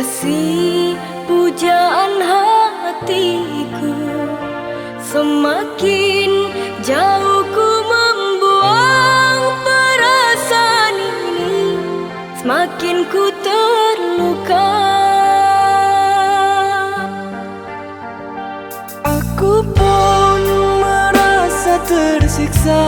Si pujaan hatiku. Semakin jauh ku membuang perasaan ini Semakin ku terluka. Aku pun merasa tersiksa.